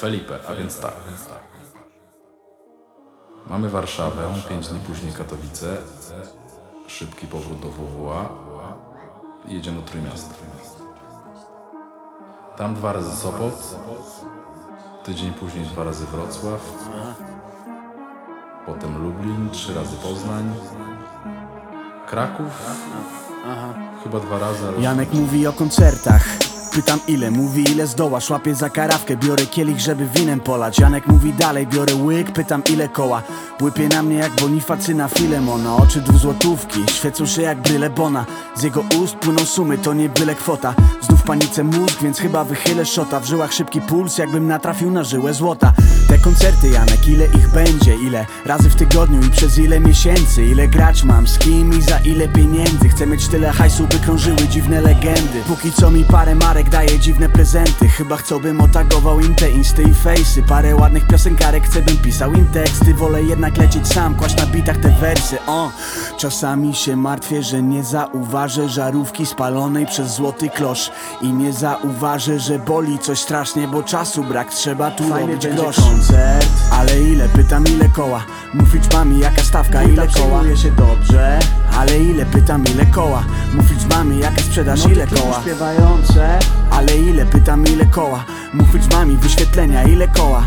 Felipe, a więc tak. Mamy Warszawę, 5 dni później Katowice, szybki powrót do WWA jedziemy do Trójmiasta. Tam dwa razy Sopot, tydzień później dwa razy Wrocław, potem Lublin, trzy razy Poznań, Kraków, chyba dwa razy, ale Janek mówi o koncertach Pytam ile, mówi ile zdołasz Łapię za karawkę, biorę kielich, żeby winem polać. Janek mówi dalej, biorę łyk, pytam ile koła. Łypie na mnie jak bonifacyna Filemona. Oczy dwuzłotówki, świecą się jak bryle Bona. Z jego ust płyną sumy, to nie byle kwota. Znów panice mózg, więc chyba wychylę szota. W żyłach szybki puls, jakbym natrafił na żyłę złota. Te koncerty Janek, ile ich będzie, ile? Razy w tygodniu i przez ile miesięcy? Ile grać mam, z kim i za ile pieniędzy? Chcę mieć tyle hajsu, by krążyły dziwne legendy. Póki co mi parę marek daje dziwne prezenty Chyba chcą bym otagował im te insty i fejsy. Parę ładnych piosenkarek, chcę bym pisał im teksty. Wolę jednak lecieć sam, kłaść na bitach te wersy. O. Czasami się martwię, że nie zauważę żarówki spalonej przez złoty klosz. I nie zauważę, że boli coś strasznie, bo czasu brak Trzeba tu Fajny robić grosz. koncert. Ale ile, pytam ile koła? Mówić mami jaka stawka, ile koła? Przyjmuje się dobrze Ale ile, pytam ile koła? Mówić mami jaka sprzedaż, ile koła? śpiewające Ale ile, pytam ile koła? Mówić mami wyświetlenia, ile koła?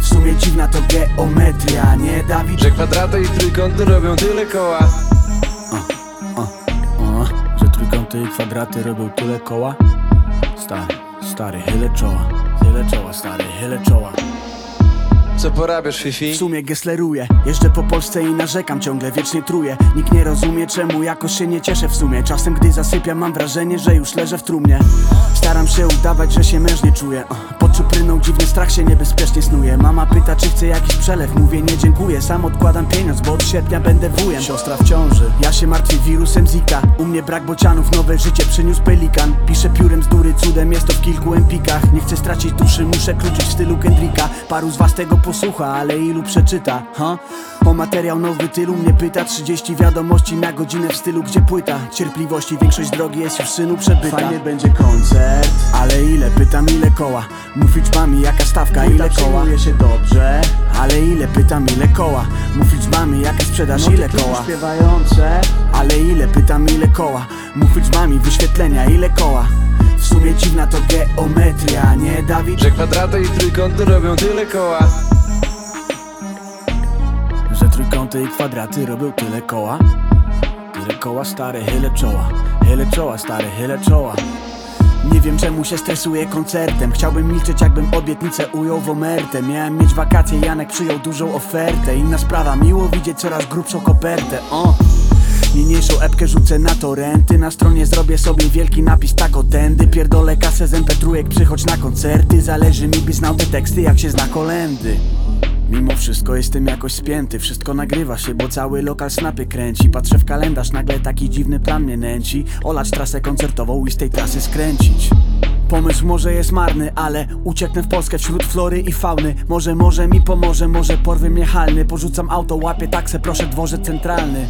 W sumie dziwna to geometria, nie Dawid? Że kwadraty i trójkąty robią tyle koła. O, że trójkąty i kwadraty robią tyle koła? Stary, stary, chylę czoła. Chylę czoła, stary, chylę czoła Co porabiasz Fifi? W sumie gesleruję, jeżdżę po Polsce i narzekam Ciągle wiecznie truję, nikt nie rozumie czemu Jakoś się nie cieszę w sumie. Czasem gdy zasypiam mam wrażenie, że już leżę w trumnie. Staram się udawać, że się mężnie czuję Pod czupryną dziwny strach się niebezpiecznie snuje? Mama pyta czy chcę jakiś przelew, mówię nie dziękuję. Sam odkładam pieniądz, bo od sierpnia będę wujem. Siostra w ciąży, ja się martwię wirusem Zika. U mnie brak bocianów, nowe życie przyniósł pelikan. Piszę piórem z dury, cudem jest to w kilku empikach. Nie chcę stracić duszy, muszę kluczyć w stylu Kendricka. Paru z was tego posłucha, ale ilu przeczyta, ha? O materiał nowy tylu mnie pyta. 30 wiadomości na godzinę w stylu gdzie płyta? Cierpliwości, większość drogi jest już synu przebyta. Fajny będzie koncert. Ale ile, pytam ile koła Mówić mami jaka stawka, ile koła? Przyjmuje się dobrze. Ale ile, pytam ile koła? Mówić mami jaka sprzedaż, ile koła? śpiewające Ale ile, pytam ile koła? Mówić mami wyświetlenia, ile koła? W sumie dziwna to geometria, nie Dawid? Że kwadraty i trójkąty robią tyle koła. Że trójkąty i kwadraty robią tyle koła? Tyle koła stare, chylę czoła. Chylę czoła stare, chylę czoła nie wiem czemu się stresuję koncertem. Chciałbym milczeć jakbym obietnicę ujął w omertę. Miałem mieć wakacje, Janek przyjął dużą ofertę. Inna sprawa, miło widzieć coraz grubszą kopertę. O. Niniejszą epkę rzucę na torenty Na stronie zrobię sobie wielki napis tak o tędy Pierdolę kasę z mp przychodź na koncerty. Zależy mi by znał te teksty jak się zna kolendy Mimo wszystko jestem jakoś spięty Wszystko nagrywa się, bo cały lokal snapy kręci. Patrzę w kalendarz, nagle taki dziwny plan mnie nęci. Olać trasę koncertową i z tej trasy skręcić. Pomysł może jest marny, ale ucieknę w Polskę wśród flory i fauny. Może, może mi pomoże, może porwy mnie halny. Porzucam auto, łapię taksę, proszę dworzec centralny